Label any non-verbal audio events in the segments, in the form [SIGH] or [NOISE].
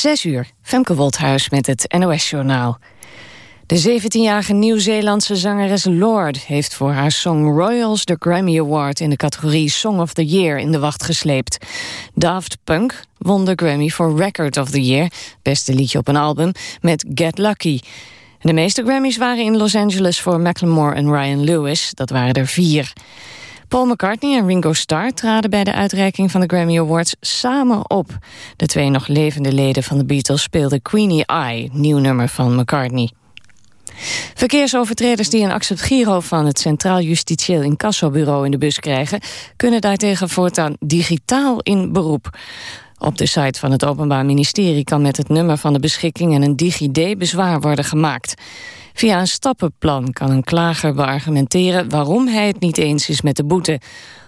Zes uur, Femke Wolthuis met het NOS-journaal. De 17-jarige Nieuw-Zeelandse zangeres Lord heeft voor haar song Royals de Grammy Award in de categorie Song of the Year in de wacht gesleept. Daft Punk won de Grammy voor Record of the Year, beste liedje op een album, met Get Lucky. De meeste Grammys waren in Los Angeles voor Macklemore en Ryan Lewis, dat waren er vier. Paul McCartney en Ringo Starr traden bij de uitreiking van de Grammy Awards samen op. De twee nog levende leden van de Beatles speelden Queenie Eye, nieuw nummer van McCartney. Verkeersovertreders die een accept giro van het Centraal Justitieel Incassobureau in de bus krijgen, kunnen daartegen voortaan digitaal in beroep. Op de site van het Openbaar Ministerie kan met het nummer van de beschikking en een DigiD bezwaar worden gemaakt. Via een stappenplan kan een klager beargumenteren waarom hij het niet eens is met de boete.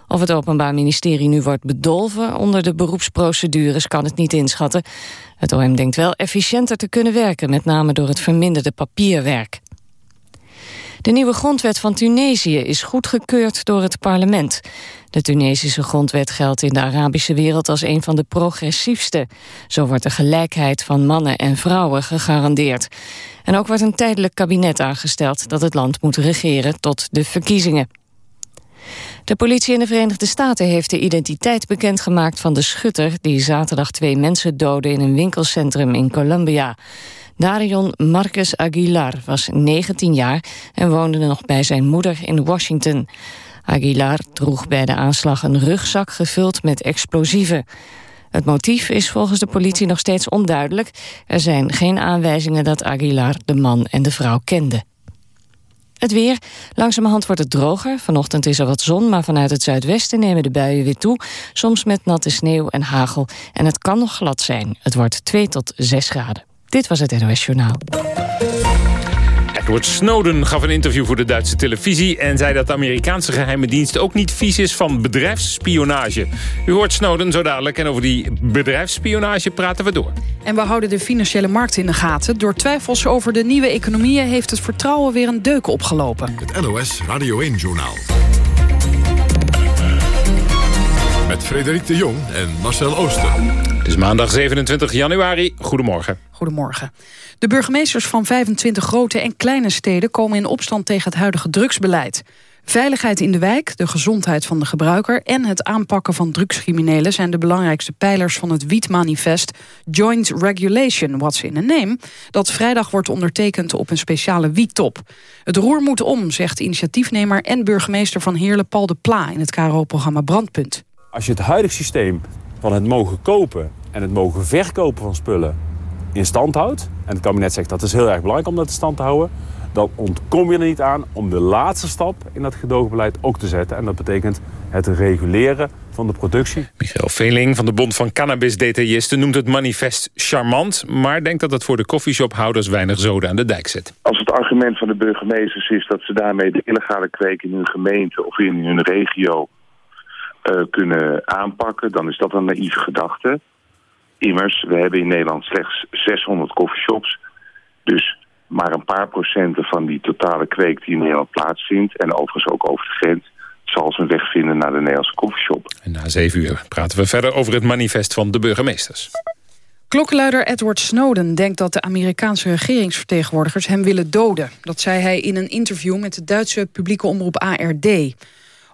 Of het Openbaar Ministerie nu wordt bedolven onder de beroepsprocedures kan het niet inschatten. Het OM denkt wel efficiënter te kunnen werken, met name door het verminderde papierwerk. De nieuwe grondwet van Tunesië is goedgekeurd door het parlement. De Tunesische grondwet geldt in de Arabische wereld als een van de progressiefste. Zo wordt de gelijkheid van mannen en vrouwen gegarandeerd. En ook wordt een tijdelijk kabinet aangesteld dat het land moet regeren tot de verkiezingen. De politie in de Verenigde Staten heeft de identiteit bekendgemaakt van de schutter die zaterdag twee mensen doodde in een winkelcentrum in Colombia. Darion Marcus Aguilar was 19 jaar en woonde nog bij zijn moeder in Washington. Aguilar droeg bij de aanslag een rugzak gevuld met explosieven. Het motief is volgens de politie nog steeds onduidelijk. Er zijn geen aanwijzingen dat Aguilar de man en de vrouw kende. Het weer. Langzamerhand wordt het droger. Vanochtend is er wat zon, maar vanuit het zuidwesten nemen de buien weer toe. Soms met natte sneeuw en hagel. En het kan nog glad zijn. Het wordt 2 tot 6 graden. Dit was het NOS Journaal. Edward Snowden gaf een interview voor de Duitse televisie... en zei dat de Amerikaanse geheime dienst ook niet vies is van bedrijfsspionage. U hoort Snowden zo dadelijk en over die bedrijfsspionage praten we door. En we houden de financiële markt in de gaten. Door twijfels over de nieuwe economieën heeft het vertrouwen weer een deuk opgelopen. Het NOS Radio 1-journaal. Met Frederik de Jong en Marcel Ooster. Het is maandag 27 januari. Goedemorgen. Goedemorgen. De burgemeesters van 25 grote en kleine steden... komen in opstand tegen het huidige drugsbeleid. Veiligheid in de wijk, de gezondheid van de gebruiker... en het aanpakken van drugscriminelen... zijn de belangrijkste pijlers van het wietmanifest... Joint Regulation, what's in a name... dat vrijdag wordt ondertekend op een speciale wiettop. Het roer moet om, zegt initiatiefnemer en burgemeester van Heerlen... Paul de Pla in het KRO-programma Brandpunt. Als je het huidige systeem van het mogen kopen en het mogen verkopen van spullen in stand houdt... en het kabinet zegt dat is heel erg belangrijk om dat in stand te houden... dan ontkom je er niet aan om de laatste stap in dat gedoogbeleid ook te zetten. En dat betekent het reguleren van de productie. Michael Veling van de Bond van Cannabis-detailisten noemt het manifest charmant... maar denkt dat het voor de koffieshophouders weinig zoden aan de dijk zet. Als het argument van de burgemeesters is dat ze daarmee de illegale kweek in hun gemeente of in hun regio uh, kunnen aanpakken, dan is dat een naïeve gedachte. Immers, we hebben in Nederland slechts 600 coffeeshops. Dus maar een paar procenten van die totale kweek die in Nederland plaatsvindt... en overigens ook over de grens, zal zijn weg vinden naar de Nederlandse koffieshop. En na zeven uur praten we verder over het manifest van de burgemeesters. Klokkenluider Edward Snowden denkt dat de Amerikaanse regeringsvertegenwoordigers hem willen doden. Dat zei hij in een interview met de Duitse publieke omroep ARD.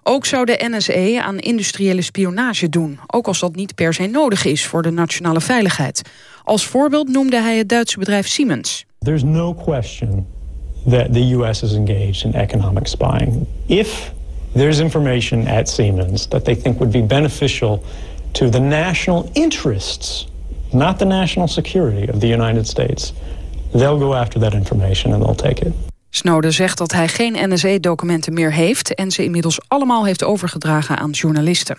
Ook zou de NSE aan industriële spionage doen. Ook als dat niet per se nodig is voor de nationale veiligheid. Als voorbeeld noemde hij het Duitse bedrijf Siemens. There's no question that the US is engaged in economic spying. If there's information at Siemens that they think would be beneficial to the national interests, not the national security of the United States, they'll go after that information and they'll take it. Snowden zegt dat hij geen NSE-documenten meer heeft... en ze inmiddels allemaal heeft overgedragen aan journalisten.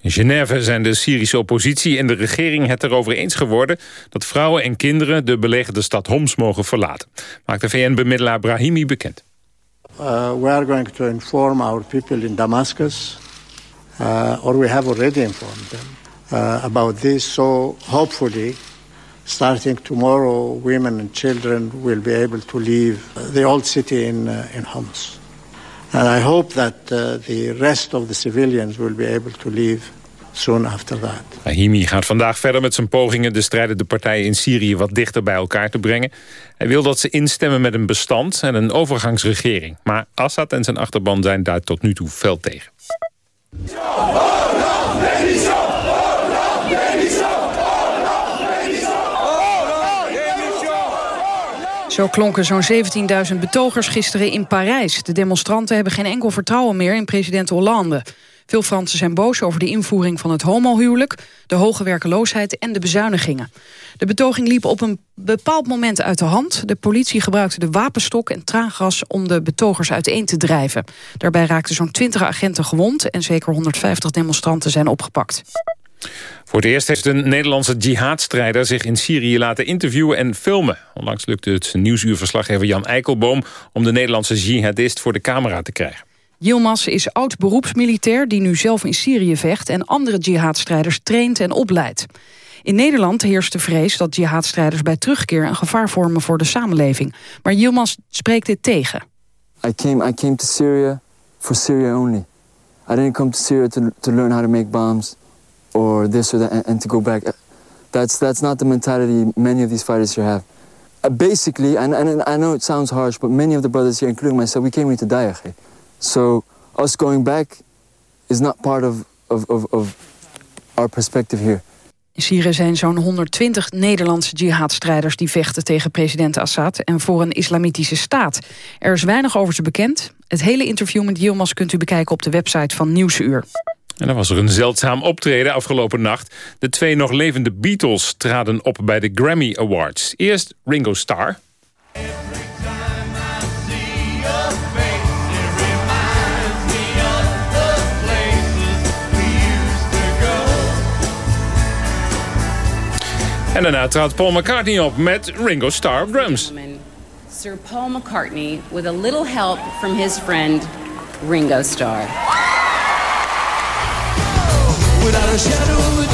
In Genève zijn de Syrische oppositie en de regering het erover eens geworden... dat vrouwen en kinderen de belegerde stad Homs mogen verlaten. Maakt de VN-bemiddelaar Brahimi bekend. Uh, we are going to inform our people in Damascus... Uh, or we have already informed them uh, about this. So hopefully starting tomorrow, women and children will be able to leave the old city in, uh, in Homs. And I hope that uh, the rest of the civilians will be able to leave soon after that. Rahimi gaat vandaag verder met zijn pogingen de strijdende partijen in Syrië wat dichter bij elkaar te brengen. Hij wil dat ze instemmen met een bestand en een overgangsregering. Maar Assad en zijn achterban zijn daar tot nu toe fel tegen. Zo klonken zo'n 17.000 betogers gisteren in Parijs. De demonstranten hebben geen enkel vertrouwen meer in president Hollande. Veel Fransen zijn boos over de invoering van het homohuwelijk... de hoge werkeloosheid en de bezuinigingen. De betoging liep op een bepaald moment uit de hand. De politie gebruikte de wapenstok en traangas om de betogers uiteen te drijven. Daarbij raakten zo'n 20 agenten gewond... en zeker 150 demonstranten zijn opgepakt. Voor het eerst heeft een Nederlandse jihadstrijder zich in Syrië laten interviewen en filmen. Onlangs lukte het nieuwsuurverslaggever Jan Eikelboom om de Nederlandse jihadist voor de camera te krijgen. Yilmaz is oud-beroepsmilitair die nu zelf in Syrië vecht... en andere jihadstrijders traint en opleidt. In Nederland heerst de vrees dat jihadstrijders bij terugkeer... een gevaar vormen voor de samenleving. Maar Yilmaz spreekt dit tegen. I came, I came to Syria for Syria only. I didn't come to Syria to, to learn how to make bombs... or this or that, and, and to go back. That's, that's not the mentality many of these fighters here have. Uh, basically, and, and I know it sounds harsh, but many of the brothers here, including myself, we came here to die. Okay? So us going back is not part of, of, of, of our perspective here. In Syrië zijn zo'n 120 Nederlandse jihadstrijders die vechten tegen president Assad en voor een islamitische staat. Er is weinig over ze bekend. Het hele interview met Yilmaz kunt u bekijken op de website van Nieuwsuur. En dan was er een zeldzaam optreden afgelopen nacht. De twee nog levende Beatles traden op bij de Grammy Awards. Eerst Ringo Starr. En daarna trad Paul McCartney op met Ringo Starr op drums. Sir Paul McCartney with a little help from his friend Ringo Starr. Without a shadow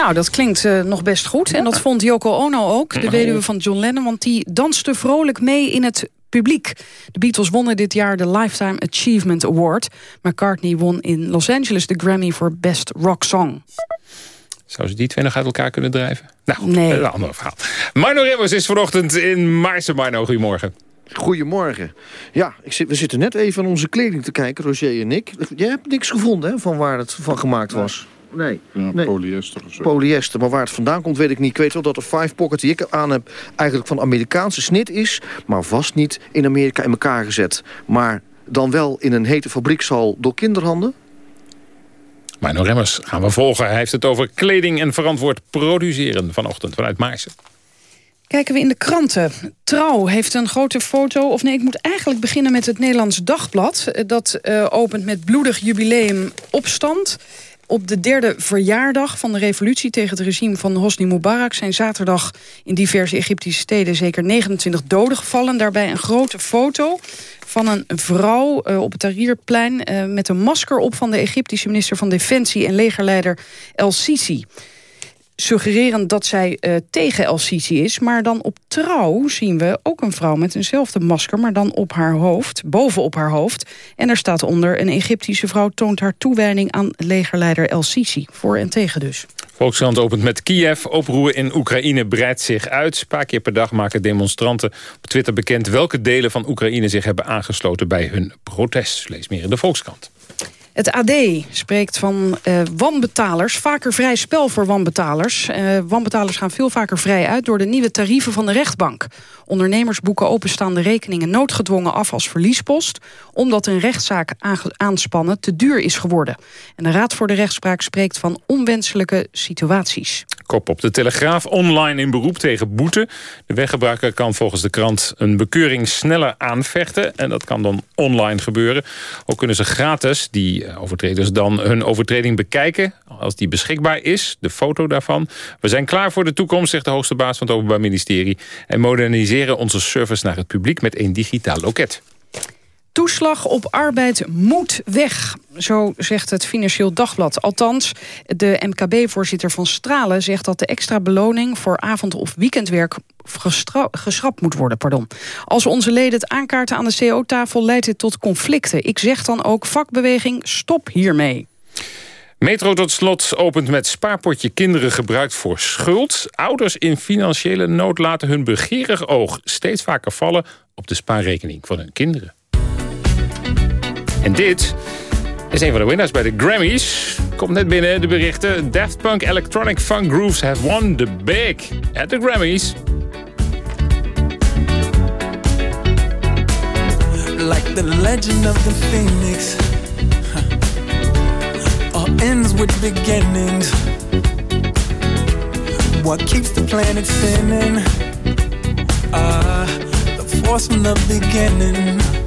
Nou, dat klinkt uh, nog best goed. En dat vond Yoko Ono ook, de weduwe van John Lennon... want die danste vrolijk mee in het publiek. De Beatles wonnen dit jaar de Lifetime Achievement Award. McCartney won in Los Angeles de Grammy voor Best Rock Song. Zou ze die twee nog uit elkaar kunnen drijven? Nou, nee. een ander verhaal. Marno Remmers is vanochtend in Maarsen. Marno, goedemorgen. Goedemorgen. Ja, ik zit, we zitten net even aan onze kleding te kijken, Roger en ik. Jij hebt niks gevonden hè, van waar het van gemaakt was? Nee. Ja, nee. polyester of zo. Polyester, maar waar het vandaan komt weet ik niet. Ik weet wel dat de five pocket die ik aan heb eigenlijk van Amerikaanse snit is... maar vast niet in Amerika in elkaar gezet. Maar dan wel in een hete fabriekshal door kinderhanden? Marno Remmers gaan we volgen. Hij heeft het over kleding en verantwoord produceren vanochtend vanuit Maarsen. Kijken we in de kranten. Trouw heeft een grote foto. Of nee, ik moet eigenlijk beginnen met het Nederlands Dagblad. Dat uh, opent met bloedig jubileum opstand. Op de derde verjaardag van de revolutie tegen het regime van Hosni Mubarak... zijn zaterdag in diverse Egyptische steden zeker 29 doden gevallen. Daarbij een grote foto van een vrouw uh, op het Tahrirplein... Uh, met een masker op van de Egyptische minister van Defensie... en legerleider El Sisi suggererend dat zij uh, tegen El Sisi is. Maar dan op trouw zien we ook een vrouw met eenzelfde masker... maar dan op haar hoofd, bovenop haar hoofd. En er staat onder... een Egyptische vrouw toont haar toewijding aan legerleider El Sisi. Voor en tegen dus. Volkskrant opent met Kiev. Oproer in Oekraïne breidt zich uit. Een paar keer per dag maken demonstranten op Twitter bekend... welke delen van Oekraïne zich hebben aangesloten bij hun protest. Lees meer in de Volkskrant. Het AD spreekt van uh, wanbetalers. Vaker vrij spel voor wanbetalers. Uh, wanbetalers gaan veel vaker vrij uit door de nieuwe tarieven van de rechtbank. Ondernemers boeken openstaande rekeningen noodgedwongen af als verliespost... omdat een rechtszaak aanspannen te duur is geworden. En de Raad voor de Rechtspraak spreekt van onwenselijke situaties. Kop op de Telegraaf online in beroep tegen boete. De weggebruiker kan volgens de krant een bekeuring sneller aanvechten. En dat kan dan online gebeuren. Ook kunnen ze gratis die eh, overtreders dus dan hun overtreding bekijken... als die beschikbaar is, de foto daarvan. We zijn klaar voor de toekomst, zegt de hoogste baas van het Openbaar Ministerie... en moderniseren onze service naar het publiek met een digitaal loket toeslag op arbeid moet weg. Zo zegt het Financieel Dagblad. Althans, de MKB-voorzitter van Stralen zegt dat de extra beloning... voor avond- of weekendwerk geschrapt moet worden. Pardon. Als onze leden het aankaarten aan de CO-tafel leidt dit tot conflicten. Ik zeg dan ook vakbeweging, stop hiermee. Metro tot slot opent met spaarpotje kinderen gebruikt voor schuld. Ouders in financiële nood laten hun begerig oog steeds vaker vallen op de spaarrekening van hun kinderen. En dit is een van de winnaars bij de Grammys. Komt net binnen de berichten. Daft Punk Electronic Funk Grooves have won the big at the Grammys. Like the legend of the phoenix. All ends with beginnings What keeps the planet spinning Ah, uh, the force of the beginning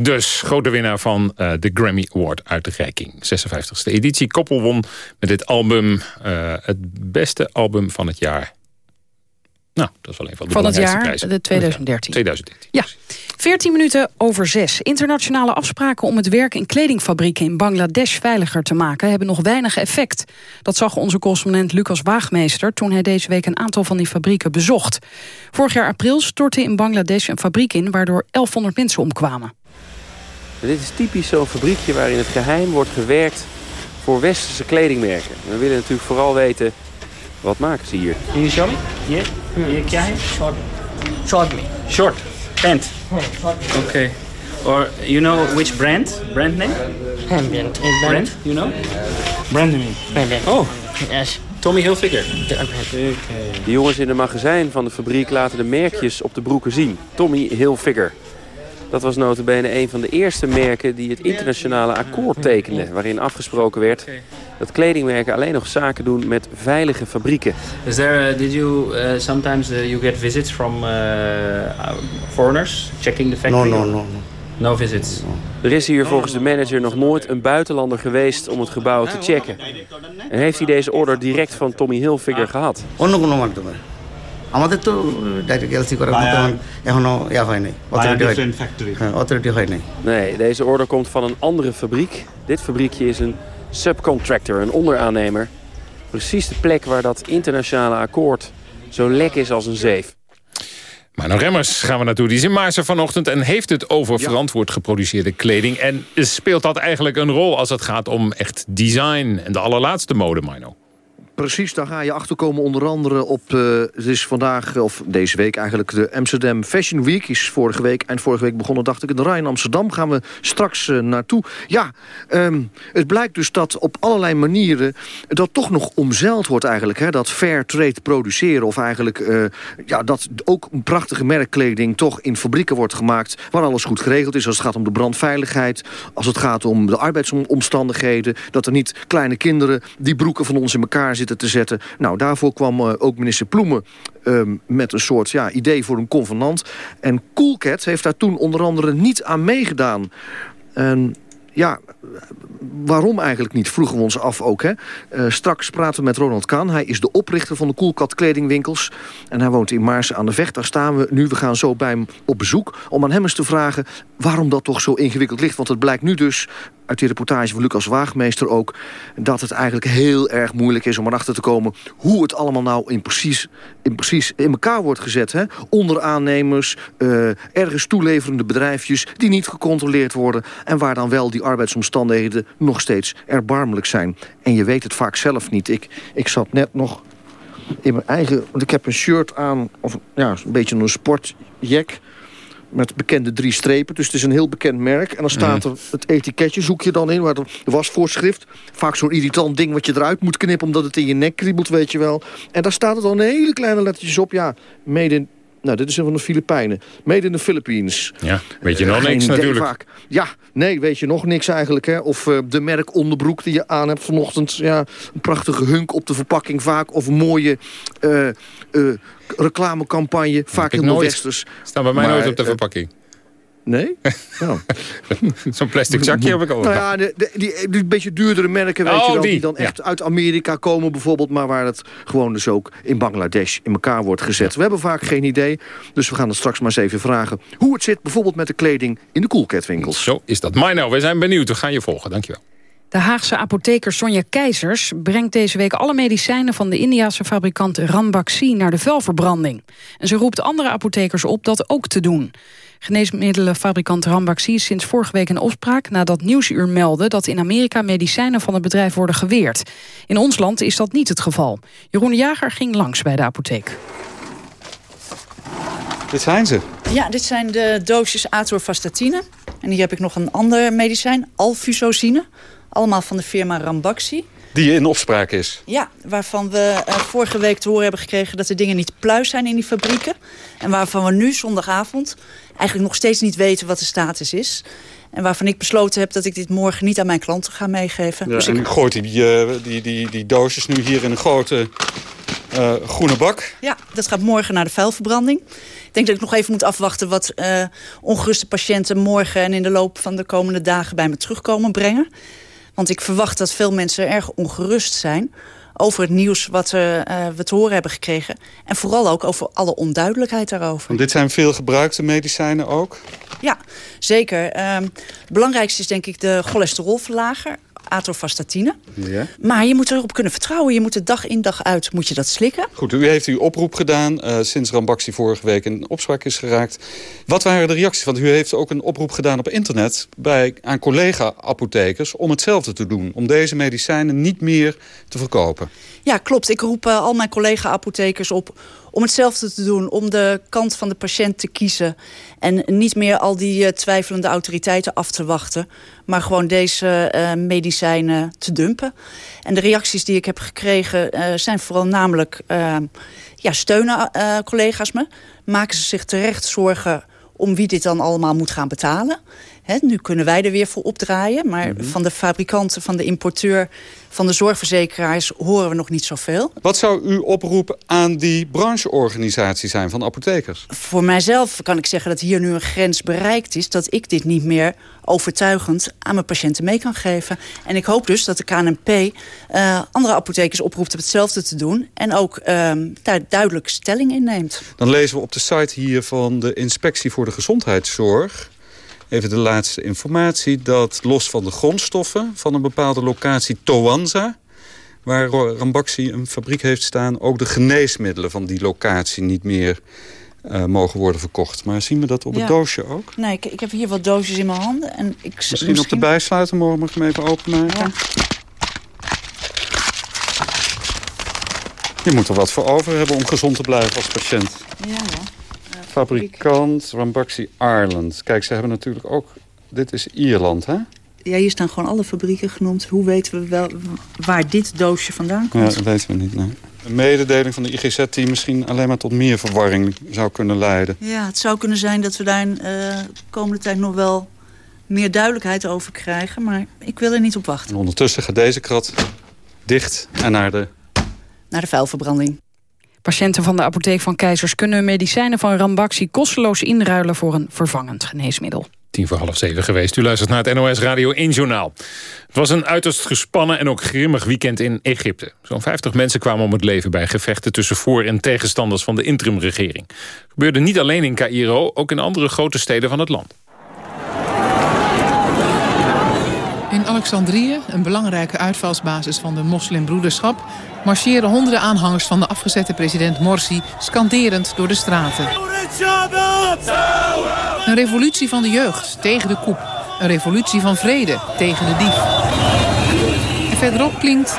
dus. Grote winnaar van eh, de Grammy Award uitreiking. 56e editie. Koppel won met dit album eh, het beste album van het jaar. Nou, dat is wel een van de Van het jaar, de 2013. 2013. Ja. 14 minuten over zes. Internationale afspraken om het werk in kledingfabrieken in Bangladesh veiliger te maken hebben nog weinig effect. Dat zag onze correspondent Lucas Waagmeester toen hij deze week een aantal van die fabrieken bezocht. Vorig jaar april stortte in Bangladesh een fabriek in waardoor 1100 mensen omkwamen. Dit is typisch zo'n fabriekje waarin het geheim wordt gewerkt voor westerse kledingmerken. We willen natuurlijk vooral weten, wat maken ze hier? Hier, sorry? Hier? Hier, kya je Short. Short me. Short? Pant? Oh, oké. Or you know which brand? Brand name? Ambient. Brand? You know? Brand name. Oh. Yes. Tommy Hilfiger. Okay. De jongens in het magazijn van de fabriek laten de merkjes op de broeken zien. Tommy Hilfiger. Dat was notabene een van de eerste merken die het internationale akkoord tekende... waarin afgesproken werd dat kledingmerken alleen nog zaken doen met veilige fabrieken. Is there? did you uh, sometimes uh, you get visits from uh, foreigners checking the factory? no, no, no. No visits. Er is hier volgens de manager nog nooit een buitenlander geweest om het gebouw te checken. En heeft hij deze order direct van Tommy Hilfiger gehad? অন্য কোনো মাধ্যমে আমাদের তো direct LC করার মতো এখনো ইয়া হয় নাই অথরিটি হয় হ্যাঁ অথরিটি হয় নাই Nee, deze order komt van een andere fabriek. Dit fabriekje is een subcontractor, een onderaannemer. Precies de plek waar dat internationale akkoord zo lek is als een zeef. Maar naar Remmers gaan we naartoe. Die is in Maarsen vanochtend en heeft het over verantwoord geproduceerde kleding. En speelt dat eigenlijk een rol als het gaat om echt design en de allerlaatste mode, Mino? Precies, daar ga je achterkomen onder andere op... eh, het is vandaag, of deze week eigenlijk, de Amsterdam Fashion Week. Is vorige week, eind vorige week begonnen, dacht ik, in de Rijn Amsterdam. Gaan we straks eh, naartoe. Ja, ehm, het blijkt dus dat op allerlei manieren... dat toch nog omzeild wordt eigenlijk. Hè, dat fair trade produceren. Of eigenlijk eh, ja, dat ook prachtige merkkleding toch in fabrieken wordt gemaakt... waar alles goed geregeld is. Als het gaat om de brandveiligheid. Als het gaat om de arbeidsomstandigheden. Dat er niet kleine kinderen die broeken van ons in elkaar zitten te zetten. Nou, daarvoor kwam eh, ook minister Ploemen ehm, met een soort ja, idee voor een convenant. En Coolcat heeft daar toen onder andere niet aan meegedaan. En ja, waarom eigenlijk niet, vroegen we ons af ook. Hè? Eh, straks praten we met Ronald Kaan. Hij is de oprichter van de Coolcat kledingwinkels. En hij woont in Maarsen aan de Vecht. Daar staan we nu. We gaan zo bij hem op bezoek. Om aan hem eens te vragen waarom dat toch zo ingewikkeld ligt. Want het blijkt nu dus uit die reportage van Lucas Waagmeester ook... dat het eigenlijk heel erg moeilijk is om erachter te komen... hoe het allemaal nou in precies in, precies in elkaar wordt gezet. Hè? Onderaannemers, eh, ergens toeleverende bedrijfjes... die niet gecontroleerd worden... en waar dan wel die arbeidsomstandigheden nog steeds erbarmelijk zijn. En je weet het vaak zelf niet. Ik, ik zat net nog in mijn eigen... want ik heb een shirt aan, of ja, een beetje een sportjack met bekende drie strepen. Dus het is een heel bekend merk. En dan staat er het etiketje, zoek je dan in, waar er wasvoorschrift. Vaak zo'n irritant ding wat je eruit moet knippen... omdat het in je nek kriebelt, weet je wel. En daar staat er dan hele kleine lettertjes op. Ja, made in... Nou, dit is een van de Filipijnen. Made in the Philippines. Ja, weet je nog niks natuurlijk. vaak. Ja, nee, weet je nog niks eigenlijk. Hè? Of eh, de merk onderbroek die je aan hebt vanochtend. Ja, een prachtige hunk op de verpakking vaak. Of een mooie eh, eh, reclamecampagne. Vaak helemaal nooit. westers. Staan bij mij Maar, nooit op de verpakking. Nee? [LAUGHS] Nou. [LAUGHS] Zo'n plastic zakje heb ik al. Nou ja, de, de- die, die beetje duurdere merken, weet Oh, je wel, die, die. dan echt uit Amerika komen bijvoorbeeld, maar waar het gewoon dus ook in Bangladesh in elkaar wordt gezet. We hebben vaak geen idee, dus we gaan het straks maar eens even vragen hoe het zit bijvoorbeeld met de kleding in de Coolcat winkels. Zo is dat. Mino, we zijn benieuwd. We gaan je volgen. Dankjewel. De Haagse apotheker Sonja Keizers brengt deze week alle medicijnen van de Indiase fabrikant Ranbaxy naar de vuilverbranding. En ze roept andere apothekers op dat ook te doen. Geneesmiddelenfabrikant Ranbaxy is sinds vorige week in opspraak nadat Nieuwsuur meldde dat in Amerika medicijnen van het bedrijf worden geweerd. In ons land is dat niet het geval. Jeroen de Jager ging langs bij de apotheek. Dit zijn ze. Ja, dit zijn de doosjes atorvastatine. En hier heb ik nog een ander medicijn, alfusozine. Allemaal van de firma Rambaxi. Die in opspraak is. Ja, waarvan we eh, vorige week te horen hebben gekregen... dat de dingen niet pluis zijn in die fabrieken. En waarvan we nu zondagavond eigenlijk nog steeds niet weten wat de status is. En waarvan ik besloten heb dat ik dit morgen niet aan mijn klanten ga meegeven. Ja, dus en ik, u gooit die, eh, die, die, die doosjes nu hier in een grote eh, groene bak. ja, dat gaat morgen naar de vuilverbranding. Ik denk dat ik nog even moet afwachten wat ongeruste patiënten morgen... en in de loop van de komende dagen bij me terugkomen brengen. Want ik verwacht dat veel mensen erg ongerust zijn over het nieuws wat eh, we te horen hebben gekregen. En vooral ook over alle onduidelijkheid daarover. Want dit zijn veel gebruikte medicijnen ook. Ja, zeker. Ehm, het belangrijkste is denk ik de cholesterolverlager, atorvastatine. Ja. Maar je moet erop kunnen vertrouwen. Je moet het dag in dag uit moet je dat slikken. Goed, u heeft uw oproep gedaan eh, sinds Rambaxi vorige week in opspraak is geraakt. Wat waren de reacties? Want u heeft ook een oproep gedaan op internet bij, aan collega-apothekers om hetzelfde te doen. Om deze medicijnen niet meer te verkopen. Ja, klopt. Ik roep eh, al mijn collega-apothekers op om hetzelfde te doen. Om de kant van de patiënt te kiezen. En niet meer al die eh, twijfelende autoriteiten af te wachten. Maar gewoon deze eh, medicijnen te dumpen. En de reacties die ik heb gekregen eh, zijn vooral namelijk... ja, steunen collega's me. Maken ze zich terecht zorgen om wie dit dan allemaal moet gaan betalen. Nu kunnen wij er weer voor opdraaien. Maar van de fabrikanten, van de importeur, van de zorgverzekeraars... horen we nog niet zoveel. Wat zou uw oproep aan die brancheorganisatie zijn van apothekers? Voor mijzelf kan ik zeggen dat hier nu een grens bereikt is... dat ik dit niet meer overtuigend aan mijn patiënten mee kan geven. En ik hoop dus dat de KNP eh, andere apothekers oproept om hetzelfde te doen... en ook ehm, daar duidelijk stelling in neemt. Dan lezen we op de site hier van de Inspectie voor de Gezondheidszorg... even de laatste informatie... dat los van de grondstoffen van een bepaalde locatie Towanza... waar Rambaxi een fabriek heeft staan... ook de geneesmiddelen van die locatie niet meer eh, mogen worden verkocht. Maar zien we dat op Ja. het doosje ook? Nee, ik, ik heb hier wat doosjes in mijn handen. En ik, Misschien, op de bijsluiter mogen we hem even openmaken. Je moet er wat voor over hebben om gezond te blijven als patiënt. Ja, ja. Fabrikant Rambaxi Ireland. Kijk, ze hebben natuurlijk ook... Dit is Ierland, hè? Ja, hier staan gewoon alle fabrieken genoemd. Hoe weten we wel waar dit doosje vandaan Ja, komt? dat weten we niet, nee. Een mededeling van de IGZ die misschien alleen maar tot meer verwarring zou kunnen leiden. Ja, het zou kunnen zijn dat we daar eh, de komende tijd nog wel meer duidelijkheid over krijgen. Maar ik wil er niet op wachten. En ondertussen gaat deze krat dicht en naar de... Naar de vuilverbranding. Patiënten van de apotheek van Keizers kunnen medicijnen van Rambaxi kosteloos inruilen voor een vervangend geneesmiddel. Tien voor half zeven geweest. U luistert naar het NOS Radio 1 Journaal. Het was een uiterst gespannen en ook grimmig weekend in Egypte. Zo'n 50 mensen kwamen om het leven bij gevechten... tussen voor- en tegenstanders van de interimregering. Gebeurde niet alleen in Cairo, ook in andere grote steden van het land. Alexandrië, een belangrijke uitvalsbasis van de moslimbroederschap... marcheren honderden aanhangers van de afgezette president Morsi... skanderend door de straten. Een revolutie van de jeugd tegen de koep. Een revolutie van vrede tegen de dief. En verderop klinkt...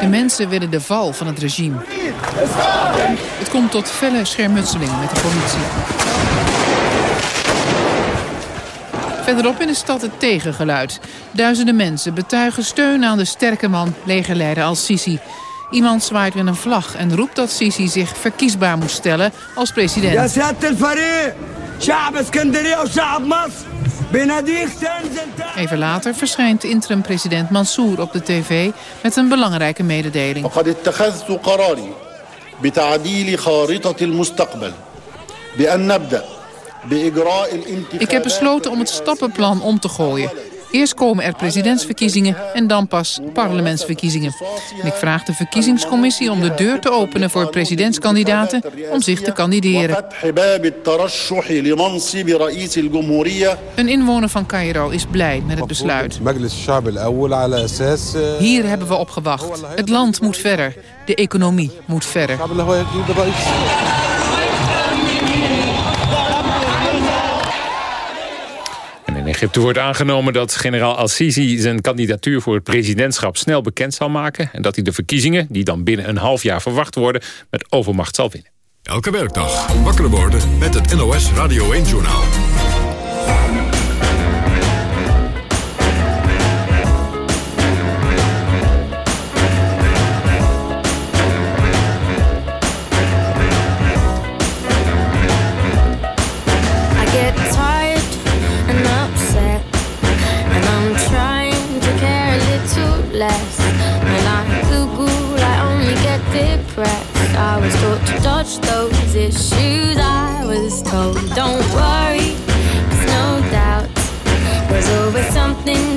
De mensen willen de val van het regime. Het komt tot felle schermutselingen met de politie. Verderop in de stad het tegengeluid. Duizenden mensen betuigen steun aan de sterke man, legerleider al-Sisi. Iemand zwaait met een vlag en roept dat Sisi zich verkiesbaar moet stellen als يا president. سيادة الفريق شعب اسكندرية وشعب مصر بناديك تنزل Even later verschijnt interim-president Mansour op de tv met een belangrijke mededeling. وقد اتخذت قراري بتعديل خارطة المستقبل بأن نبدأ بإجراء الانتخابات Ik heb besloten om het stappenplan om te gooien. Eerst komen er presidentsverkiezingen en dan pas parlementsverkiezingen. Ik vraag de verkiezingscommissie om de deur te openen voor presidentskandidaten om zich te kandideren. Een inwoner van Cairo is blij met het besluit. Hier hebben we op gewacht. Het land moet verder. De economie moet verder. Egypte wordt aangenomen dat generaal al-Sisi zijn kandidatuur voor het presidentschap snel bekend zal maken. En dat hij de verkiezingen, die dan binnen een half jaar verwacht worden, met overmacht zal winnen. Elke werkdag wakker worden met het NOS Radio 1-journaal. Was taught to dodge those issues. I was told, don't worry, 'cause no doubt there's always something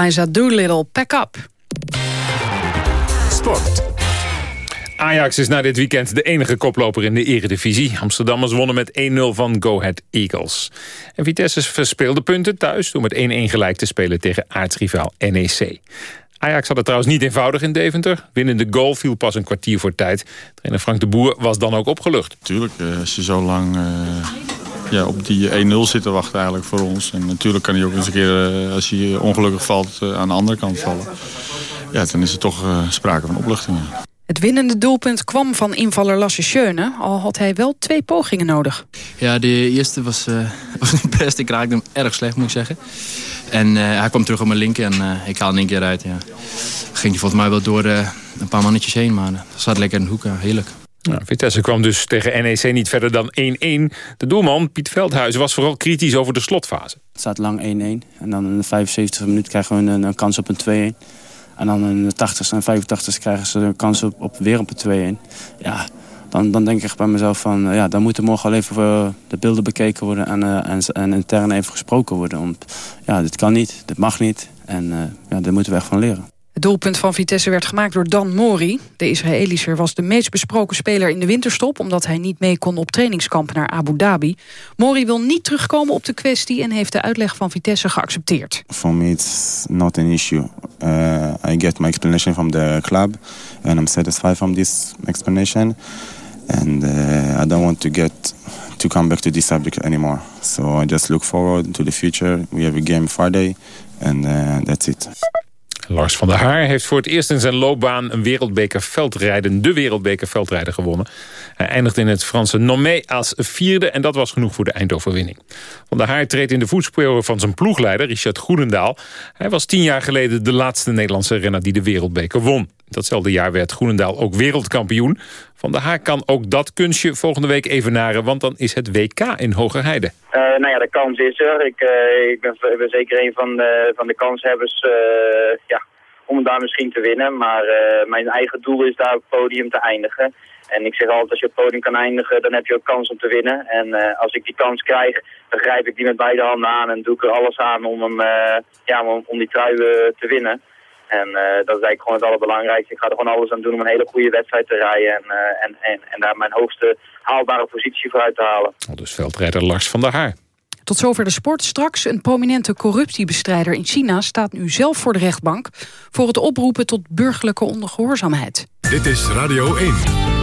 Eliza Doolittle, pack up. Sport. Ajax is na dit weekend de enige koploper in de eredivisie. Amsterdammers wonnen met 1-0 van Go Ahead Eagles. En Vitesse verspeelde punten thuis door met 1-1 gelijk te spelen tegen aartsrivaal NEC. Ajax had het trouwens niet eenvoudig in Deventer. Winnende goal viel pas een kwartier voor tijd. Trainer Frank de Boer was dan ook opgelucht. Tuurlijk, eh, als je zo lang eh, ja, op die 1-0 zit te wachten eigenlijk voor ons. En natuurlijk kan hij ook eens een keer, eh, als hij ongelukkig valt, eh, aan de andere kant vallen. Ja, dan is er toch eh, sprake van opluchting. ja. Het winnende doelpunt kwam van invaller Lasse Schöne, al had hij wel twee pogingen nodig. Ja, de eerste was, eh, [LAUGHS] was niet best. Ik raakte hem erg slecht, moet ik zeggen. En eh, hij kwam terug op mijn linker en eh, ik haalde hem één keer uit. Ja. Ging hij volgens mij wel door eh, een paar mannetjes heen, maar dat zat lekker in de hoek. Heerlijk. Nou, Vitesse kwam dus tegen NEC niet verder dan 1-1. De doelman, Piet Veldhuizen, was vooral kritisch over de slotfase. Het staat lang 1-1. En dan in de 75e minuut krijgen we een, een kans op een 2-1. En dan in de 80ste en 85ste krijgen ze een kans op, op weer op een 2-1. Ja, dan, dan denk ik bij mezelf van... eh, ja, dan moeten morgen al even eh, de beelden bekeken worden... en, eh, en, en intern even gesproken worden. Om, ja, dit kan niet, dit mag niet. En eh, ja, daar moeten we echt van leren. Het doelpunt van Vitesse werd gemaakt door Dan Mori. De Israëlischer was de meest besproken speler in de winterstop... omdat hij niet mee kon op trainingskamp naar Abu Dhabi. Mori wil niet terugkomen op de kwestie... en heeft de uitleg van Vitesse geaccepteerd. For me, it's not an issue. Uh, I get my explanation from the club, and I'm satisfied from this explanation. And uh, I don't want to get to come back to this subject anymore. So I just look forward to the future. We have a game Friday, and uh, that's it. Lars van der Haar heeft voor het eerst in zijn loopbaan een wereldbeker veldrijden, de wereldbeker veldrijden gewonnen. Hij eindigde in het Franse Nomé als vierde en dat was genoeg voor de eindoverwinning. Van der Haar treedt in de voetsporen van zijn ploegleider Richard Groenendaal. Hij was tien jaar geleden de laatste Nederlandse renner die de wereldbeker won. Datzelfde jaar werd Groenendaal ook wereldkampioen. Van der Haar kan ook dat kunstje volgende week evenaren, want dan is het WK in Hogerheide. Eh, nou ja, de kans is er. Ik, eh, ik ben, zeker een van de, van de kanshebbers eh, ja, om daar misschien te winnen. Maar eh, mijn eigen doel is daar op het podium te eindigen. En ik zeg altijd, als je op het podium kan eindigen, dan heb je ook kans om te winnen. En eh, als ik die kans krijg, dan grijp ik die met beide handen aan en doe ik er alles aan om, hem, eh, ja, om, om die trui eh, te winnen. En eh, dat is eigenlijk gewoon het allerbelangrijkste. Ik ga er gewoon alles aan doen om een hele goede wedstrijd te rijden en, eh, en, en, en daar mijn hoogste haalbare positie voor uit te halen. Dus veldrijder Lars van der Haar. Tot zover de sport. Straks een prominente corruptiebestrijder in China staat nu zelf voor de rechtbank voor het oproepen tot burgerlijke ondergehoorzaamheid. Dit is Radio 1.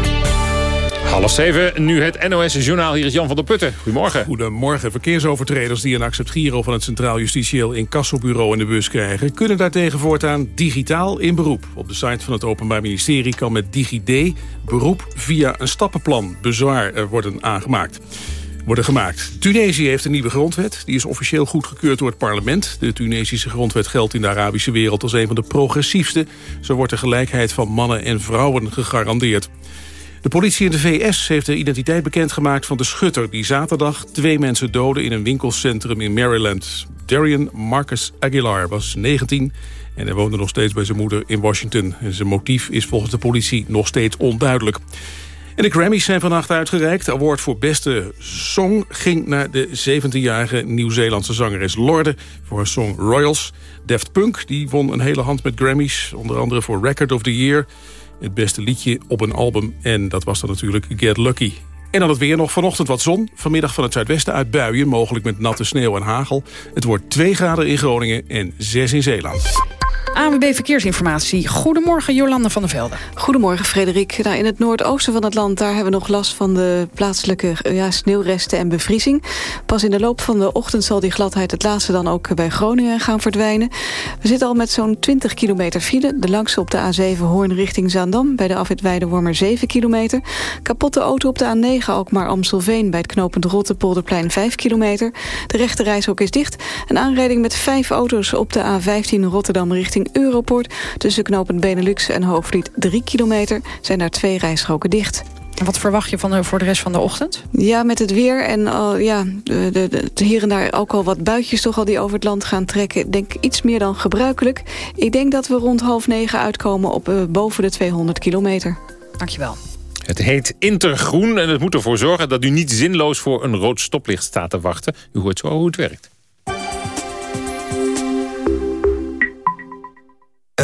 Half zeven, nu het NOS-journaal. Hier is Jan van der Putten. Goedemorgen. Goedemorgen. Verkeersovertreders die een accept giro van het Centraal Justitieel Incassobureau in de bus krijgen... kunnen daartegen voortaan digitaal in beroep. Op de site van het Openbaar Ministerie kan met DigiD beroep via een stappenplan bezwaar eh, worden aangemaakt worden gemaakt. Tunesië heeft een nieuwe grondwet. Die is officieel goedgekeurd door het parlement. De Tunesische grondwet geldt in de Arabische wereld als een van de progressiefste. Zo wordt de gelijkheid van mannen en vrouwen gegarandeerd. De politie in de VS heeft de identiteit bekendgemaakt van de schutter... die zaterdag twee mensen doodde in een winkelcentrum in Maryland. Darian Marcus Aguilar was 19 en hij woonde nog steeds bij zijn moeder in Washington. En zijn motief is volgens de politie nog steeds onduidelijk. En de Grammys zijn vannacht uitgereikt. De award voor beste song ging naar de 17-jarige Nieuw-Zeelandse zangeres Lorde... voor haar song Royals. Daft Punk die won een hele hand met Grammys. Onder andere voor Record of the Year. Het beste liedje op een album. En dat was dan natuurlijk Get Lucky. En dan het weer nog vanochtend wat zon. Vanmiddag van het zuidwesten uit buien, mogelijk met natte sneeuw en hagel. Het wordt 2 graden in Groningen en 6 in Zeeland. ANWB Verkeersinformatie. Goedemorgen, Jolanda van der Velde. Goedemorgen, Frederik. Nou, in het noordoosten van het land daar hebben we nog last van de plaatselijke eh, ja, sneeuwresten en bevriezing. Pas in de loop van de ochtend zal die gladheid het laatste dan ook bij Groningen gaan verdwijnen. We zitten al met zo'n 20 kilometer file. De langste op de A7 Hoorn richting Zaandam. Bij de afwit Weidewormer 7 kilometer. Kapotte auto op de A9 Alkmaar Amstelveen. Bij het knooppunt Rotterpolderplein 5 kilometer. De rechte reishok is dicht. Een aanrijding met vijf auto's op de A15 Rotterdam richting Europort. Tussen knooppunt Benelux en Hoogvliet 3 kilometer zijn daar twee rijstroken dicht. En wat verwacht je van de, voor de rest van de ochtend? Ja, met het weer en al, ja, de, de, de, hier en daar ook al wat buitjes toch al die over het land gaan trekken. Ik denk iets meer dan gebruikelijk. Ik denk dat we rond half negen uitkomen op uh, boven de 200 kilometer. Dankjewel. Het heet Intergroen en het moet ervoor zorgen dat u niet zinloos voor een rood stoplicht staat te wachten. U hoort zo hoe het werkt.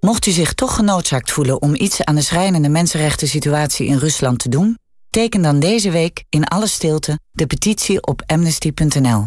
Mocht u zich toch genoodzaakt voelen om iets aan de schrijnende mensenrechten situatie in Rusland te doen, teken dan deze week in alle stilte de petitie op amnesty.nl.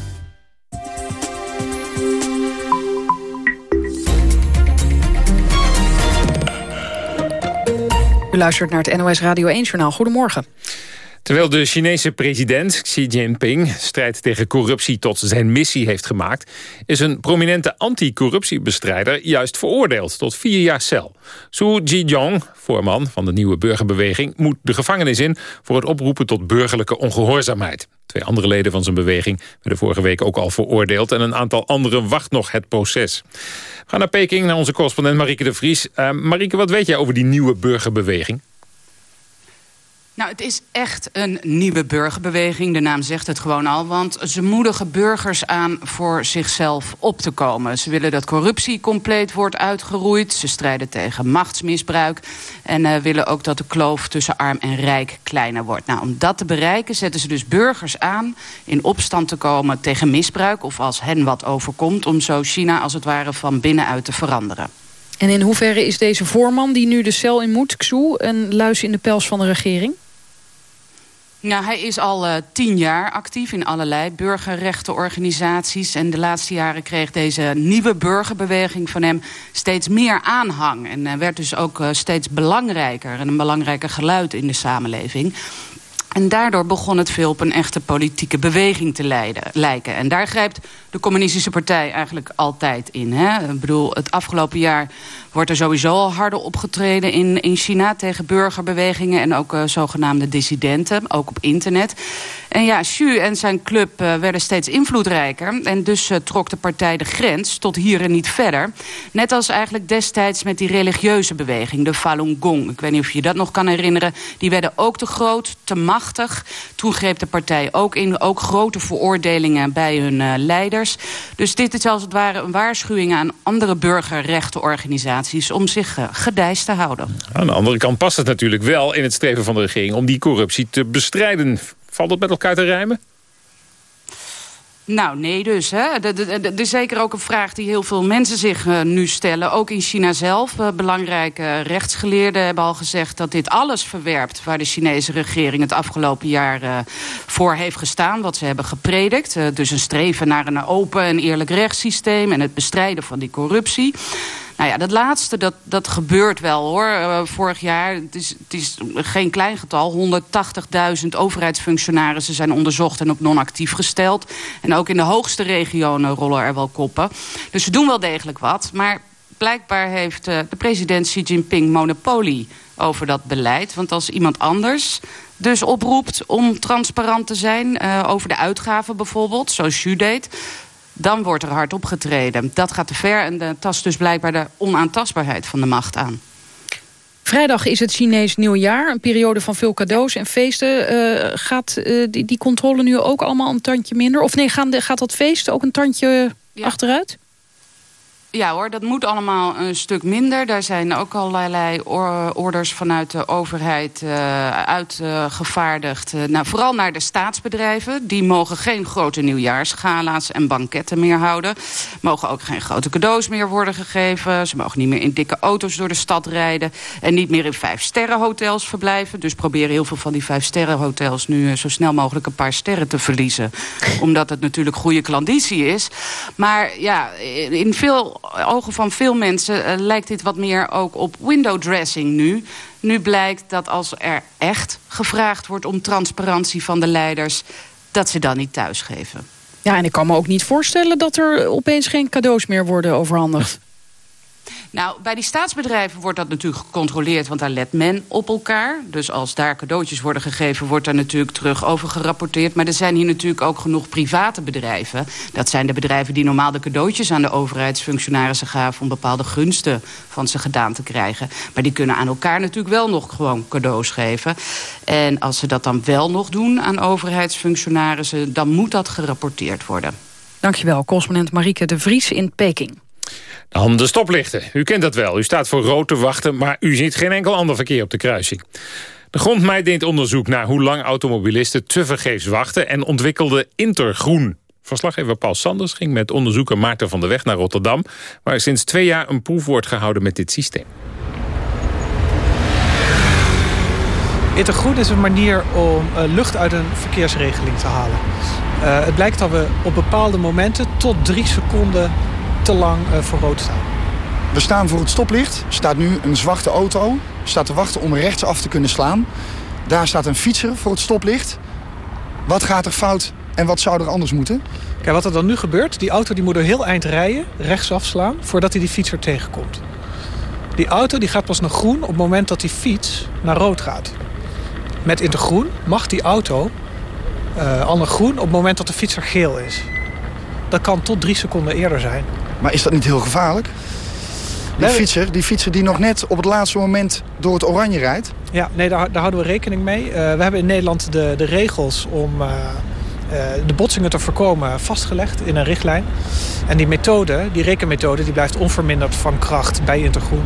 luistert naar het NOS Radio 1-journaal. Goedemorgen. Terwijl de Chinese president Xi Jinping strijd tegen corruptie tot zijn missie heeft gemaakt... is een prominente anticorruptiebestrijder juist veroordeeld tot vier jaar cel. Su Zhiyong, voorman van de nieuwe burgerbeweging... moet de gevangenis in voor het oproepen tot burgerlijke ongehoorzaamheid. Twee andere leden van zijn beweging werden vorige week ook al veroordeeld... en een aantal anderen wacht nog het proces. We gaan naar Peking, naar onze correspondent Marieke de Vries. Uh, Marieke, wat weet jij over die nieuwe burgerbeweging? Nou, het is echt een nieuwe burgerbeweging. De naam zegt het gewoon al. Want ze moedigen burgers aan voor zichzelf op te komen. Ze willen dat corruptie compleet wordt uitgeroeid. Ze strijden tegen machtsmisbruik. En uh, willen ook dat de kloof tussen arm en rijk kleiner wordt. Nou, om dat te bereiken zetten ze dus burgers aan... in opstand te komen tegen misbruik... of als hen wat overkomt... om zo China als het ware van binnenuit te veranderen. En in hoeverre is deze voorman die nu de cel in moet, Xu... een luis in de pels van de regering? Nou, hij is al uh, tien jaar actief in allerlei burgerrechtenorganisaties. En de laatste jaren kreeg deze nieuwe burgerbeweging van hem steeds meer aanhang. En uh, werd dus ook uh, steeds belangrijker en een belangrijker geluid in de samenleving. En daardoor begon het veel op een echte politieke beweging te leiden, lijken. En daar grijpt de communistische partij eigenlijk altijd in. Hè? Ik bedoel, het afgelopen jaar wordt er sowieso al harder opgetreden in, in China... tegen burgerbewegingen en ook uh, zogenaamde dissidenten, ook op internet. En ja, Xu en zijn club uh, werden steeds invloedrijker... en dus uh, trok de partij de grens tot hier en niet verder. Net als eigenlijk destijds met die religieuze beweging, de Falun Gong. Ik weet niet of je je dat nog kan herinneren. Die werden ook te groot, te machtig. Toen greep de partij ook in, ook grote veroordelingen bij hun leiders. Dus dit is als het ware een waarschuwing aan andere burgerrechtenorganisaties... om zich uh, te houden. Aan de andere kant past het natuurlijk wel in het streven van de regering... om die corruptie te bestrijden. Valt het met elkaar te rijmen? Nou, nee dus. Hè. Dat is zeker ook een vraag die heel veel mensen zich uh, nu stellen. Ook in China zelf. Uh, belangrijke rechtsgeleerden hebben al gezegd dat dit alles verwerpt... waar de Chinese regering het afgelopen jaar uh, voor heeft gestaan. Wat ze hebben gepredikt. dus een streven naar een open en eerlijk rechtssysteem... en het bestrijden van die corruptie. Nou ja, dat laatste, dat, dat gebeurt wel hoor. Uh, vorig jaar, het is, het is geen klein getal... 180.000 overheidsfunctionarissen zijn onderzocht en op non-actief gesteld. En ook in de hoogste regionen rollen er wel koppen. Dus ze doen wel degelijk wat. Maar blijkbaar heeft uh, de president Xi Jinping monopolie over dat beleid. Want als iemand anders dus oproept om transparant te zijn... Uh, over de uitgaven bijvoorbeeld, zoals Xu deed dan wordt er hard opgetreden. Dat gaat te ver en dat tast dus blijkbaar de onaantastbaarheid van de macht aan. Vrijdag is het Chinees nieuwjaar, een periode van veel cadeaus en feesten. Uh, gaat uh, die, die controle nu ook allemaal een tandje minder? Of nee, gaan de, gaat dat feest ook een tandje ja. achteruit? Ja hoor, dat moet allemaal een stuk minder. Daar zijn ook allerlei orders vanuit de overheid uh, uitgevaardigd. Uh, nou, vooral naar de staatsbedrijven. Die mogen geen grote nieuwjaarsgala's en banketten meer houden. Mogen ook geen grote cadeaus meer worden gegeven. Ze mogen niet meer in dikke auto's door de stad rijden. En niet meer in vijfsterrenhotels verblijven. Dus proberen heel veel van die vijfsterrenhotels nu uh, zo snel mogelijk een paar sterren te verliezen. Omdat het natuurlijk goede klanditie is. Maar ja, in veel ogen van veel mensen uh, lijkt dit wat meer ook op window dressing nu. Nu blijkt dat als er echt gevraagd wordt om transparantie van de leiders... dat ze dan niet thuisgeven. Ja, en ik kan me ook niet voorstellen dat er opeens geen cadeaus meer worden overhandigd. Nou, bij die staatsbedrijven wordt dat natuurlijk gecontroleerd... want daar let men op elkaar. Dus als daar cadeautjes worden gegeven... wordt daar natuurlijk terug over gerapporteerd. Maar er zijn hier natuurlijk ook genoeg private bedrijven. Dat zijn de bedrijven die normaal de cadeautjes... aan de overheidsfunctionarissen gaven... om bepaalde gunsten van ze gedaan te krijgen. Maar die kunnen aan elkaar natuurlijk wel nog gewoon cadeaus geven. En als ze dat dan wel nog doen aan overheidsfunctionarissen... dan moet dat gerapporteerd worden. Dankjewel, correspondent Marieke de Vries in Peking. Dan de stoplichten. U kent dat wel. U staat voor rood te wachten, maar u ziet geen enkel ander verkeer op de kruising. De grondmeid deed onderzoek naar hoe lang automobilisten tevergeefs wachten... en ontwikkelde Intergroen. Verslaggever Paul Sanders ging met onderzoeker Maarten van der Weg naar Rotterdam... waar sinds twee jaar een proef wordt gehouden met dit systeem. Intergroen is een manier om uh, lucht uit een verkeersregeling te halen. Uh, het blijkt dat we op bepaalde momenten tot drie seconden te lang uh, voor rood staan. We staan voor het stoplicht. Er staat nu een zwarte auto. staat te wachten om rechtsaf te kunnen slaan. Daar staat een fietser voor het stoplicht. Wat gaat er fout en wat zou er anders moeten? Kijk, wat er dan nu gebeurt, die auto die moet er heel eind rijden, rechtsaf slaan, voordat hij die fietser tegenkomt. Die auto die gaat pas naar groen op het moment dat die fiets naar rood gaat. Met in de groen mag die auto eh, al naar groen op het moment dat de fietser geel is. Dat kan tot drie seconden eerder zijn. Maar is dat niet heel gevaarlijk? Die fietser, die fietser die nog net op het laatste moment door het oranje rijdt. Ja, nee, daar, daar houden we rekening mee. Eh, we hebben in Nederland de, de regels om eh, eh, de botsingen te voorkomen vastgelegd in een richtlijn. En die methode, die rekenmethode, die blijft onverminderd van kracht bij Intergroen.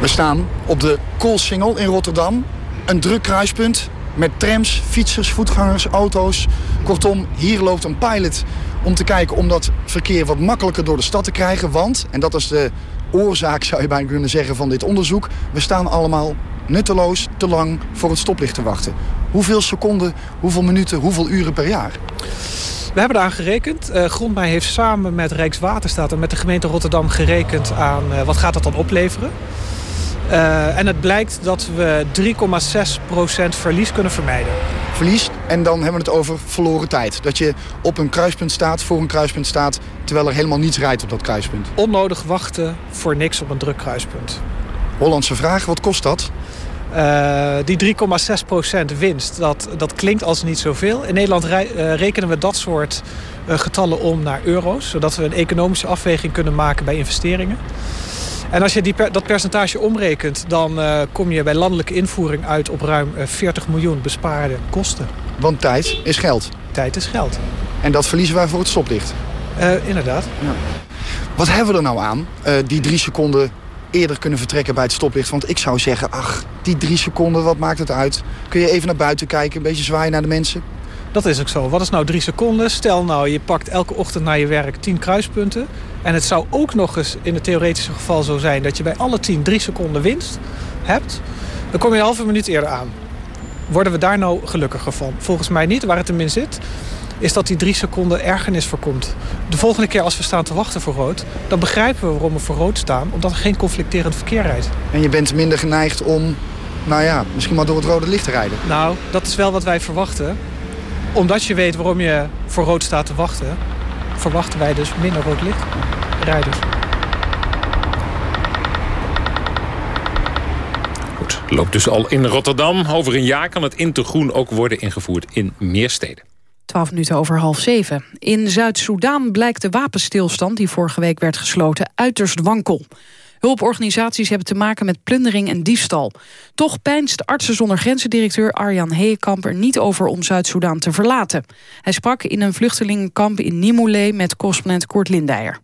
We staan op de Koolsingel in Rotterdam. Een druk kruispunt met trams, fietsers, voetgangers, auto's. Kortom, hier loopt een pilot om te kijken om dat verkeer wat makkelijker door de stad te krijgen. Want, en dat is de oorzaak zou je bijna kunnen zeggen van dit onderzoek... we staan allemaal nutteloos te lang voor het stoplicht te wachten. Hoeveel seconden, hoeveel minuten, hoeveel uren per jaar? We hebben eraan gerekend. Eh Grondmij heeft samen met Rijkswaterstaat en met de gemeente Rotterdam gerekend aan eh, wat gaat dat dan opleveren. Eh, en het blijkt dat we 3,6% verlies kunnen vermijden. Verlies en dan hebben we het over verloren tijd. Dat je op een kruispunt staat, voor een kruispunt staat... terwijl er helemaal niets rijdt op dat kruispunt. Onnodig wachten voor niks op een druk kruispunt. Hollandse vraag, wat kost dat? Eh, die 3,6% winst, dat, dat klinkt als niet zoveel. In Nederland eh, rekenen we dat soort getallen om naar euro's... zodat we een economische afweging kunnen maken bij investeringen. En als je die dat percentage omrekent... dan eh, kom je bij landelijke invoering uit op ruim eh, 40 miljoen bespaarde kosten. Want tijd is geld. Tijd is geld. En dat verliezen wij voor het stoplicht. Eh, inderdaad. Wat hebben we er nou aan, eh, die drie seconden eerder kunnen vertrekken bij het stoplicht? Want ik zou zeggen, ach, die drie seconden, wat maakt het uit? Kun je even naar buiten kijken, een beetje zwaaien naar de mensen? Dat is ook zo. Wat is nou drie seconden? Stel nou, je pakt elke ochtend naar je werk 10 kruispunten. En het zou ook nog eens in het theoretische geval zo zijn... dat je bij alle 10 drie seconden winst hebt. Dan kom je een halve minuut eerder aan. Worden we daar nou gelukkiger van? Volgens mij niet. Waar het hem in zit, is dat die drie seconden ergernis voorkomt. De volgende keer als we staan te wachten voor rood... dan begrijpen we waarom we voor rood staan. Omdat er geen conflicterend verkeer rijdt. En je bent minder geneigd om, nou ja, misschien maar door het rode licht te rijden. Nou, dat is wel wat wij verwachten. Omdat je weet waarom je voor rood staat te wachten... verwachten wij dus minder rood licht rijders. Loopt dus al in Rotterdam. Over een jaar kan het Intergroen ook worden ingevoerd in meer steden. 12 minuten over half zeven. In Zuid-Soedan blijkt de wapenstilstand die vorige week werd gesloten uiterst wankel. Hulporganisaties hebben te maken met plundering en diefstal. Toch pijnst Artsen zonder Grenzen-directeur Arjan Heekamp er niet over om Zuid-Soedan te verlaten. Hij sprak in een vluchtelingenkamp in Nimule met correspondent Koert Lindijer.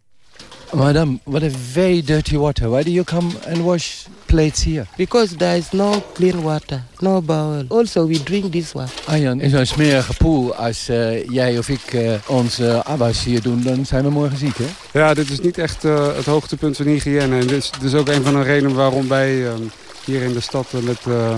Madam, what a very dirty water. Why do you come and wash plates here? Because there is no clean water, no bowl. Also, we drink this one. Arjan, in zo'n smerige poel, als eh, jij of ik eh, onze afwas hier doen, dan zijn we morgen ziek, hè? Ja, dit is niet echt eh, het hoogtepunt van hygiëne. En dit is, dit is ook een van de redenen waarom wij eh, hier in de stad met eh, eh,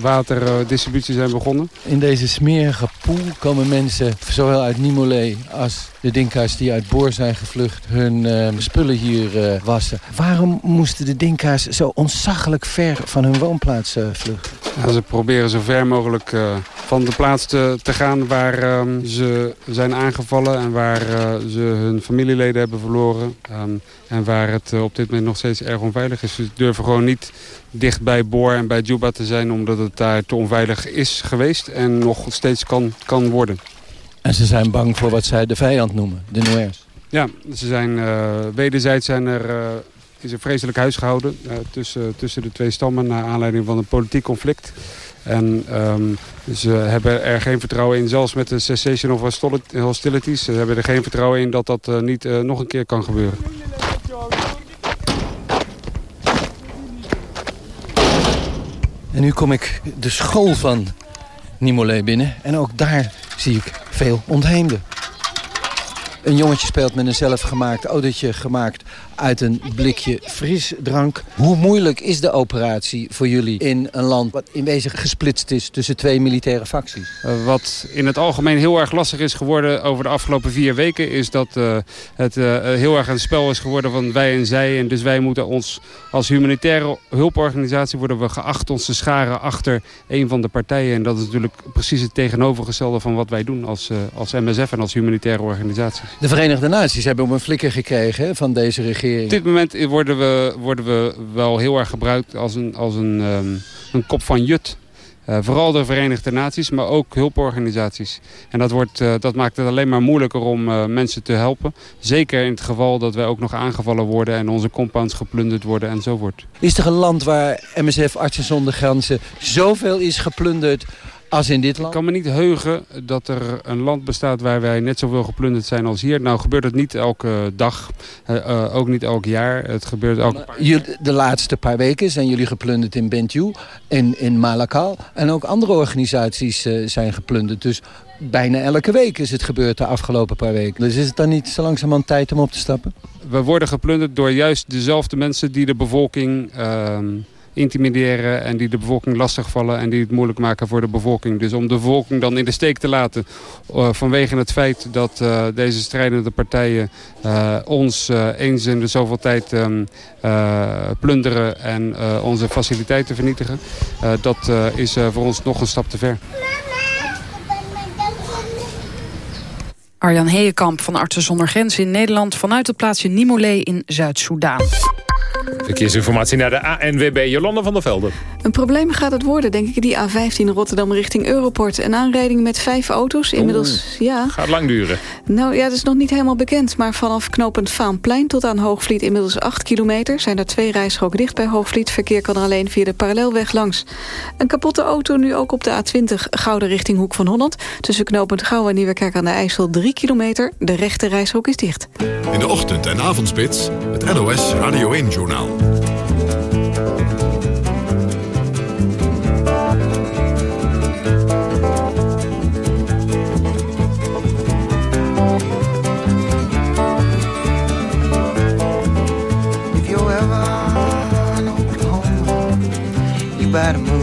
waterdistributie zijn begonnen. In deze smerige poel komen mensen, zowel uit Nimolé als de Dinka's die uit Boor zijn gevlucht, hun eh, spullen hier eh, wassen. Waarom moesten de Dinka's zo ontzaglijk ver van hun woonplaats eh, vluchten? Ze proberen zo ver mogelijk van de plaats te, te gaan waar ehm, ze zijn aangevallen en waar ze hun familieleden hebben verloren. Ehm, en waar het op dit moment nog steeds erg onveilig is. Ze durven gewoon niet dicht bij Boor en bij Juba te zijn omdat het daar te onveilig is geweest en nog steeds kan, kan worden. En ze zijn bang voor wat zij de vijand noemen, de Noirs. Ja, ze zijn, eh, wederzijds zijn er, eh, is er vreselijk huisgehouden eh, tussen, tussen de twee stammen... naar aanleiding van een politiek conflict. En ehm, ze hebben er geen vertrouwen in, zelfs met de cessation of hostili- hostilities... ze hebben er geen vertrouwen in dat dat niet nog een keer kan gebeuren. En nu kom ik de school van Nimolé binnen. En ook daar zie ik veel ontheemden. Een jongetje speelt met een zelfgemaakt autootje gemaakt uit een blikje frisdrank. Hoe moeilijk is de operatie voor jullie in een land wat in wezen gesplitst is tussen twee militaire facties? Uh, wat in het algemeen heel erg lastig is geworden over de afgelopen vier weken... is dat uh, het uh, heel erg een spel is geworden van wij en zij. En dus wij moeten ons als humanitaire hulporganisatie worden we geacht ons te scharen achter een van de partijen. En dat is natuurlijk precies het tegenovergestelde van wat wij doen als, als MSF en als humanitaire organisatie. De Verenigde Naties hebben op een flikker gekregen van deze regering. Op dit moment worden we, worden we wel heel erg gebruikt als een, als een, um, een kop van jut. Uh, vooral de Verenigde Naties, maar ook hulporganisaties. En dat, wordt, uh, dat maakt het alleen maar moeilijker om uh, mensen te helpen. Zeker in het geval dat wij ook nog aangevallen worden... en onze compounds geplunderd worden en zo wordt. Is er een land waar MSF Artsen zonder Grenzen zoveel is geplunderd als in dit land? Ik kan me niet heugen dat er een land bestaat waar wij net zoveel geplunderd zijn als hier. Nou gebeurt het niet elke dag, uh, uh, ook niet elk jaar. Het gebeurt elke paar... De laatste paar weken zijn jullie geplunderd in Bentiu, in, in Malakal. En ook andere organisaties uh, zijn geplunderd. Dus bijna elke week is het gebeurd de afgelopen paar weken. Dus is het dan niet zo langzamerhand tijd om op te stappen? We worden geplunderd door juist dezelfde mensen die de bevolking intimideren en die de bevolking lastigvallen en die het moeilijk maken voor de bevolking. Dus om de bevolking dan in de steek te laten uh, vanwege het feit dat uh, deze strijdende partijen uh, ons eens in de zoveel tijd um, plunderen en onze faciliteiten vernietigen. dat is voor ons nog een stap te ver. Arjan Heekamp van Artsen zonder Grenzen in Nederland... vanuit het plaatsje Nimolé in Zuid-Soedan. Verkeersinformatie naar de ANWB, Jolanda van der Velde. Een probleem gaat het worden, denk ik, die A15 Rotterdam richting Europort. Een aanrijding met vijf auto's, inmiddels, Oeh, ja. Gaat lang duren. Nou ja, dat is nog niet helemaal bekend, maar vanaf knooppunt Vaanplein tot aan Hoogvliet inmiddels 8 kilometer. Zijn er twee rijstroken dicht bij Hoogvliet. Verkeer kan er alleen via de parallelweg langs. Een kapotte auto nu ook op de A20 Gouden richting Hoek van Holland. Tussen knooppunt Gouw en Nieuwekerk aan de IJssel 3 kilometer. De rechte rijstrook is dicht. In de ochtend- en avondspits, het NOS Radio Journaal. If you're ever in Oklahoma, you better move.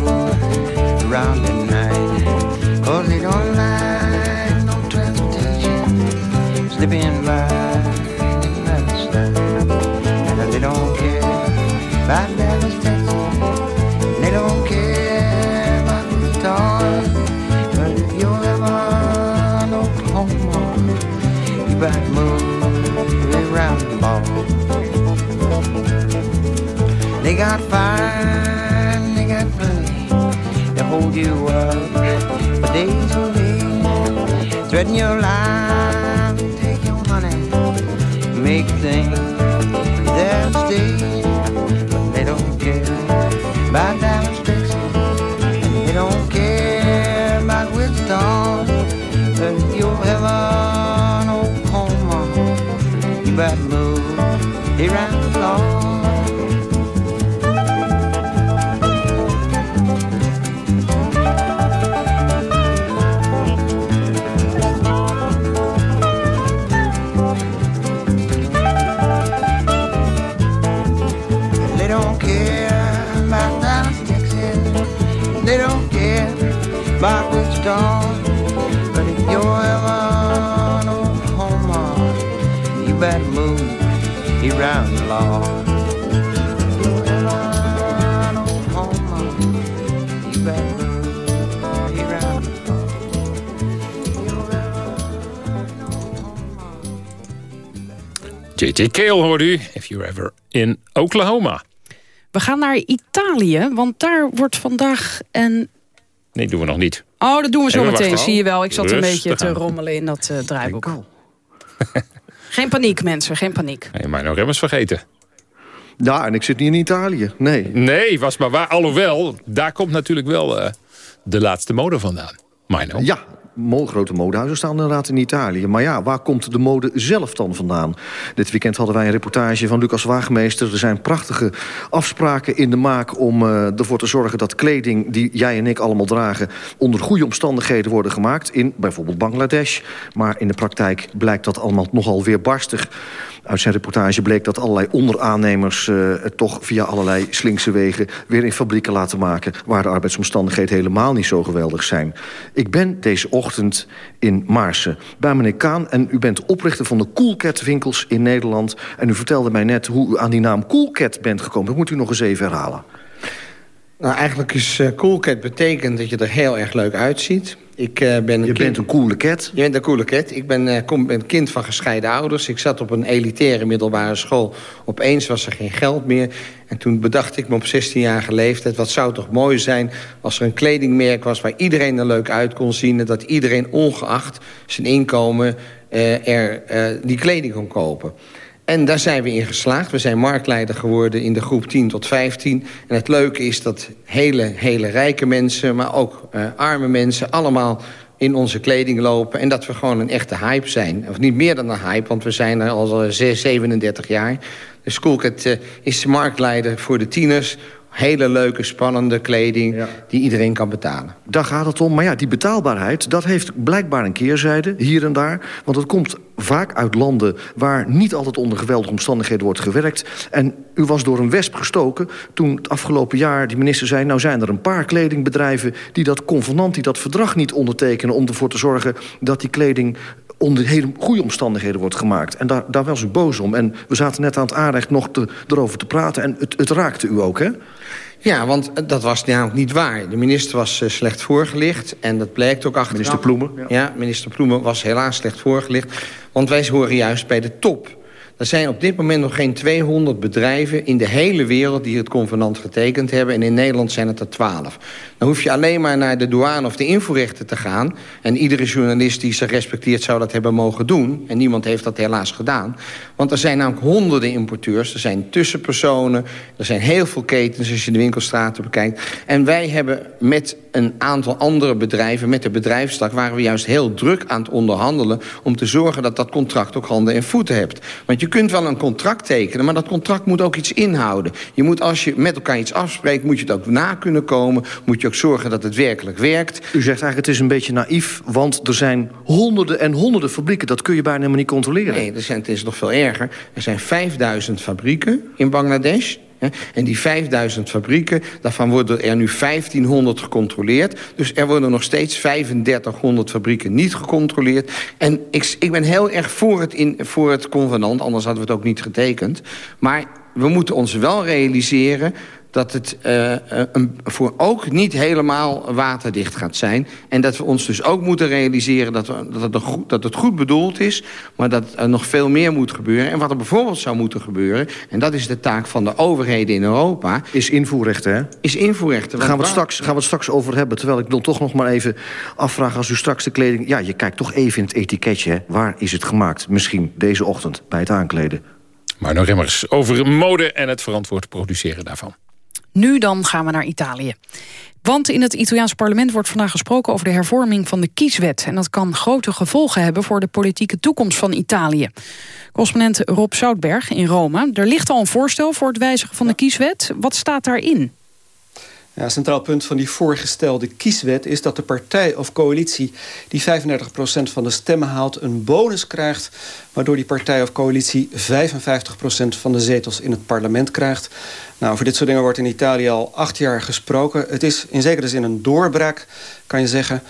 J.J. Kale hoort u, if you're ever in Oklahoma. We gaan naar Italië, want daar wordt vandaag een Nee, doen we nog niet. Oh, dat doen we zo Even meteen, zie je wel. Ik zat een beetje te aan. rommelen in dat uh, draaiboek. [LAUGHS] geen paniek, mensen, geen paniek. Nee, maar nog eens vergeten. Ja, en ik zit niet in Italië. Nee. Nee, was maar waar. Alhoewel, daar komt natuurlijk wel uh, de laatste mode vandaan. Mino. Ja, grote modehuizen staan inderdaad in Italië. Maar ja, waar komt de mode zelf dan vandaan? Dit weekend hadden wij een reportage van Lucas Waagmeester. Er zijn prachtige afspraken in de maak om uh, ervoor te zorgen... dat kleding die jij en ik allemaal dragen... onder goede omstandigheden worden gemaakt in bijvoorbeeld Bangladesh. Maar in de praktijk blijkt dat allemaal nogal weerbarstig. Uit zijn reportage bleek dat allerlei onderaannemers... Uh, het toch via allerlei slinkse wegen weer in fabrieken laten maken... waar de arbeidsomstandigheden helemaal niet zo geweldig zijn. Ik ben deze ochtend in Maarsen bij meneer Kaan... en u bent oprichter van de Coolcat winkels in Nederland. En u vertelde mij net hoe u aan die naam Coolcat bent gekomen. Dat moet u nog eens even herhalen. Nou, eigenlijk is Coolcat betekent dat je er heel erg leuk uitziet. Ik, uh, ben een je bent een coole cat. Je bent een coole cat. Ik ben, uh, kom, ben kind van gescheiden ouders. Ik zat op een elitaire middelbare school. Opeens was er geen geld meer. En toen bedacht ik me op 16-jarige leeftijd... wat zou toch mooi zijn als er een kledingmerk was... waar iedereen er leuk uit kon zien... en dat iedereen ongeacht zijn inkomen uh, er die kleding kon kopen. En daar zijn we in geslaagd. We zijn marktleider geworden in de groep 10 tot 15. En het leuke is dat hele, hele rijke mensen... maar ook uh, arme mensen allemaal in onze kleding lopen... en dat we gewoon een echte hype zijn. Of niet meer dan een hype, want we zijn er al 37 jaar. De Schoolcat uh, is de marktleider voor de tieners hele leuke, spannende kleding ja. die iedereen kan betalen. Daar gaat het om. Maar ja, die betaalbaarheid, dat heeft blijkbaar een keerzijde, hier en daar. Want het komt vaak uit landen waar niet altijd onder geweldige omstandigheden wordt gewerkt. En u was door een wesp gestoken toen het afgelopen jaar die minister zei... nou zijn er een paar kledingbedrijven die dat convenant, die dat verdrag niet ondertekenen... om ervoor te zorgen dat die kleding onder hele goede omstandigheden wordt gemaakt. En daar, daar was u boos om. En we zaten net aan het aanrecht nog te, erover te praten. En het, het raakte u ook, hè? Ja, want dat was namelijk niet waar. De minister was uh, slecht voorgelicht. En dat blijkt ook achteraf. Minister Ploemen? Ja. ja, minister Ploemen was helaas slecht voorgelicht. Want wij horen juist bij de top er zijn op dit moment nog geen 200 bedrijven in de hele wereld... die het convenant getekend hebben. En in Nederland zijn het er 12. Dan hoef je alleen maar naar de douane of de invoerrechten te gaan. En iedere journalist die zich respecteert zou dat hebben mogen doen. En niemand heeft dat helaas gedaan. Want er zijn namelijk honderden importeurs. Er zijn tussenpersonen. Er zijn heel veel ketens als je de winkelstraten bekijkt. En wij hebben met een aantal andere bedrijven... met de bedrijfstak waren we juist heel druk aan het onderhandelen... om te zorgen dat dat contract ook handen en voeten hebt. Want je kunt wel een contract tekenen, maar dat contract moet ook iets inhouden. Je moet als je met elkaar iets afspreekt, moet je het ook na kunnen komen. Moet je ook zorgen dat het werkelijk werkt. U zegt eigenlijk het is een beetje naïef, want er zijn honderden en honderden fabrieken. Dat kun je bijna helemaal niet controleren. Nee, er zijn, het is nog veel erger. Er zijn 5000 fabrieken in Bangladesh. En die 5000 fabrieken, daarvan worden er nu 1500 gecontroleerd. Dus er worden nog steeds 3500 fabrieken niet gecontroleerd. En ik, ik ben heel erg voor het, in, voor het convenant, anders hadden we het ook niet getekend. Maar we moeten ons wel realiseren dat het uh, een, voor ook niet helemaal waterdicht gaat zijn. En dat we ons dus ook moeten realiseren dat, we, dat, het, goed, dat het goed bedoeld is... maar dat er nog veel meer moet gebeuren. En wat er bijvoorbeeld zou moeten gebeuren... en dat is de taak van de overheden in Europa... Is invoerrechten, hè? Is invoerrechten. Daar gaan, we het straks, gaan we het straks over hebben. Terwijl ik dan toch nog maar even afvraag als u straks de kleding... Ja, je kijkt toch even in het etiketje, hè? Waar is het gemaakt? Misschien deze ochtend bij het aankleden. Maar nog immers over mode en het verantwoord produceren daarvan. Nu dan gaan we naar Italië. Want in het Italiaanse parlement wordt vandaag gesproken over de hervorming van de kieswet. En dat kan grote gevolgen hebben voor de politieke toekomst van Italië. Correspondent Rob Zoutberg in Rome. Er ligt al een voorstel voor het wijzigen van de kieswet. Wat staat daarin? Ja, centraal punt van die voorgestelde kieswet is dat de partij of coalitie die 35% van de stemmen haalt een bonus krijgt, waardoor die partij of coalitie 55% van de zetels in het parlement krijgt. Nou, over dit soort dingen wordt in Italië al acht jaar gesproken. Het is in zekere zin een doorbraak, kan je zeggen.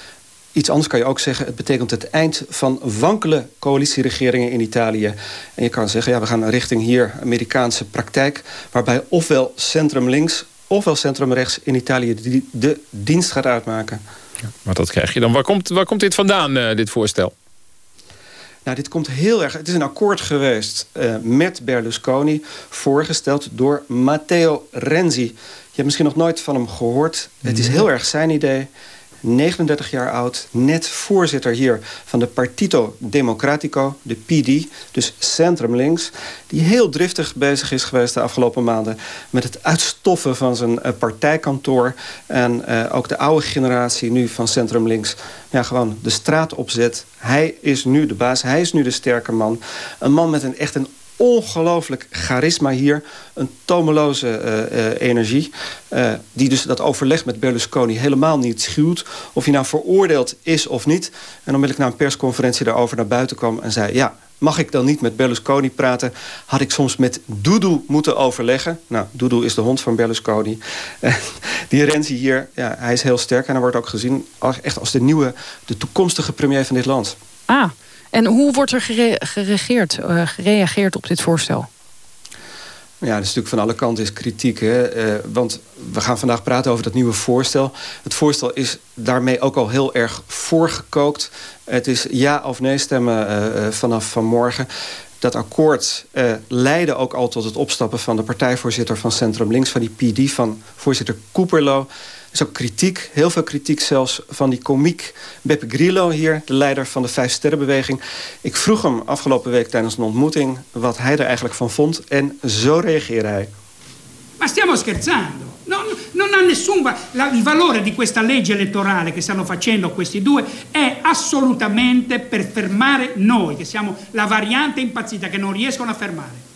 Iets anders kan je ook zeggen, het betekent het eind van wankele coalitieregeringen in Italië. En je kan zeggen, ja, we gaan richting hier Amerikaanse praktijk... waarbij ofwel centrum links ofwel centrumrechts in Italië die de dienst gaat uitmaken. Ja, maar dat krijg je dan. Waar komt, waar komt dit vandaan, uh, dit voorstel? Nou, dit komt heel erg... Het is een akkoord geweest uh, met Berlusconi... voorgesteld door Matteo Renzi. Je hebt misschien nog nooit van hem gehoord. Het is heel erg zijn idee. 39 jaar oud, net voorzitter hier van de Partito Democratico, de PD, dus centrum links, die heel driftig bezig is geweest de afgelopen maanden met het uitstoffen van zijn uh, partijkantoor en uh, ook de oude generatie nu van centrum links ja, gewoon de straat opzet. Hij is nu de baas, hij is nu de sterke man. Een man met een echt een ongelooflijk charisma hier. Een tomeloze uh, uh, energie. Uh, die dus dat overleg met Berlusconi helemaal niet schuwt. Of hij nou veroordeeld is of niet. En ik na een persconferentie daarover naar buiten kwam en zei... ja, mag ik dan niet met Berlusconi praten? Had ik soms met Dudu moeten overleggen. Nou, Dudu is de hond van Berlusconi. [LAUGHS] die Renzi hier, ja, hij is heel sterk. En hij wordt ook gezien echt als de nieuwe, de toekomstige premier van dit land. Ah, en hoe wordt er gere geregeerd, uh, gereageerd op dit voorstel? Ja, dat is natuurlijk van alle kanten is kritiek. Hè? Uh, want we gaan vandaag praten over dat nieuwe voorstel. Het voorstel is daarmee ook al heel erg voorgekookt. Het is ja of nee stemmen uh, vanaf vanmorgen. Dat akkoord leidde ook al tot het opstappen van de partijvoorzitter van Centrum Links... van die PD, van voorzitter Cooperlo is ook kritiek, heel veel kritiek zelfs van die komiek Beppe Grillo hier, de leider van de Vijf Sterrenbeweging. Ik vroeg hem afgelopen week tijdens een ontmoeting wat hij er eigenlijk van vond en zo reageerde hij. Ma stiamo scherzando. No, non ha nessun il valore di questa legge elettorale che stanno facendo questi due è assolutamente per fermare noi, che siamo la variante impazzita che non riescono a fermare.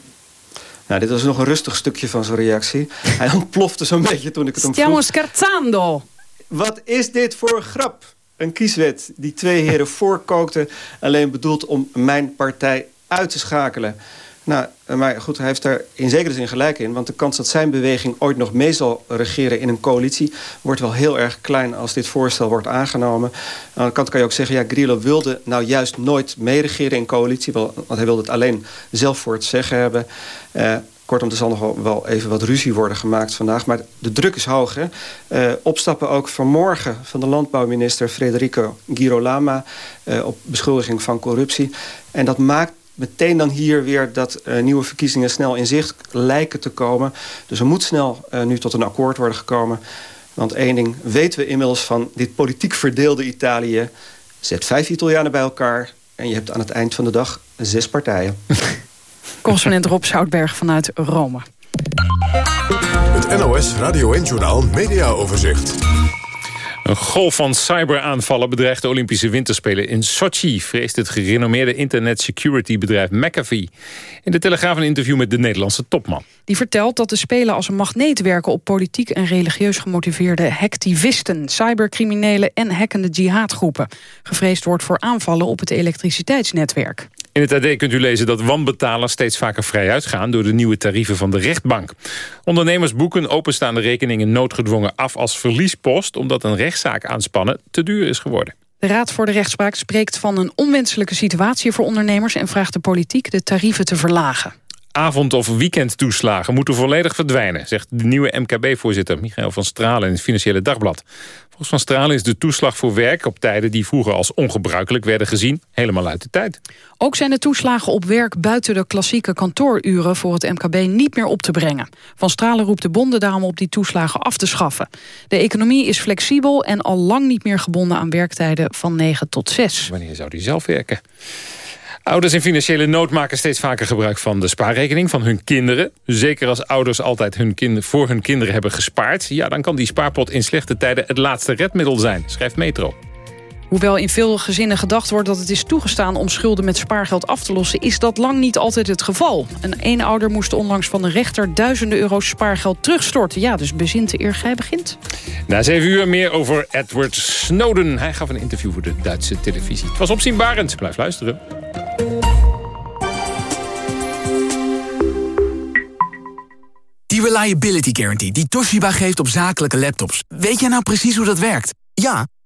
Nou, dit was nog een rustig stukje van zijn reactie. [LAUGHS] Hij ontplofte zo'n beetje toen ik het hem Stiamo vroeg. scherzando. Wat is dit voor grap? Een kieswet die twee heren voorkookten... alleen bedoeld om mijn partij uit te schakelen. Nou, maar goed, hij heeft daar in zekere zin gelijk in. Want de kans dat zijn beweging ooit nog mee zal regeren in een coalitie... wordt wel heel erg klein als dit voorstel wordt aangenomen. Aan de andere kant kan je ook zeggen... ja, Grillo wilde nou juist nooit meeregeren in coalitie... want hij wilde het alleen zelf voor het zeggen hebben. Uh, Kortom, er zal nog wel even wat ruzie worden gemaakt vandaag. Maar de druk is hoog. Uh, opstappen ook vanmorgen van de landbouwminister Federico Girolama... Op beschuldiging van corruptie. En dat maakt meteen dan hier weer dat uh, nieuwe verkiezingen snel in zicht lijken te komen. Dus er moet snel uh, nu tot een akkoord worden gekomen. Want één ding weten we inmiddels van dit politiek verdeelde Italië. Zet vijf Italianen bij elkaar en je hebt aan het eind van de dag zes partijen. [LAUGHS] Correspondent Rob Zoutberg vanuit Rome. Het NOS Radio 1 Journaal Media Overzicht. Een golf van cyberaanvallen bedreigt de Olympische Winterspelen in Sochi... vreest het gerenommeerde internet security bedrijf McAfee. In de Telegraaf een interview met de Nederlandse topman. Die vertelt dat de Spelen als een magneet werken... op politiek en religieus gemotiveerde hacktivisten... cybercriminelen en hackende jihadgroepen. Gevreesd wordt voor aanvallen op het elektriciteitsnetwerk. In het AD kunt u lezen dat wanbetalers steeds vaker vrijuit gaan... door de nieuwe tarieven van de rechtbank. Ondernemers boeken openstaande rekeningen noodgedwongen af als verliespost... omdat een rechtszaak aanspannen te duur is geworden. De Raad voor de Rechtspraak spreekt van een onwenselijke situatie voor ondernemers... en vraagt de politiek de tarieven te verlagen avond- of weekendtoeslagen moeten volledig verdwijnen... zegt de nieuwe MKB-voorzitter Michael van Stralen in het Financiële Dagblad. Volgens Van Stralen is de toeslag voor werk op tijden... die vroeger als ongebruikelijk werden gezien, helemaal uit de tijd. Ook zijn de toeslagen op werk buiten de klassieke kantooruren... voor het MKB niet meer op te brengen. Van Stralen roept de bonden daarom op die toeslagen af te schaffen. De economie is flexibel en al lang niet meer gebonden aan werktijden van 9 tot 6. Wanneer zou die zelf werken? Ouders in financiële nood maken steeds vaker gebruik van de spaarrekening van hun kinderen. Zeker als ouders altijd hun kind, voor hun kinderen hebben gespaard... ja, dan kan die spaarpot in slechte tijden het laatste redmiddel zijn, schrijft Metro. Hoewel in veel gezinnen gedacht wordt dat het is toegestaan om schulden met spaargeld af te lossen, is dat lang niet altijd het geval. Een eenouder moest onlangs van de rechter duizenden euro's spaargeld terugstorten. Ja, dus bezint de eer gij begint. Na zeven uur meer over Edward Snowden. Hij gaf een interview voor de Duitse televisie. Het was opzienbarend. Blijf luisteren. Die Reliability Guarantee die Toshiba geeft op zakelijke laptops. Weet jij nou precies hoe dat werkt? Ja,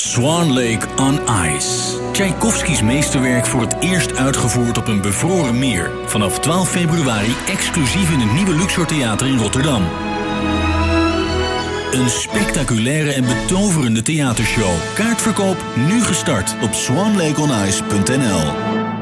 Swan Lake on Ice. Tchaikovskis meesterwerk voor het eerst uitgevoerd op een bevroren meer. Vanaf 12 februari exclusief in het nieuwe Luxor Theater in Rotterdam. Een spectaculaire en betoverende theatershow. Kaartverkoop nu gestart op swanlakeonice.nl.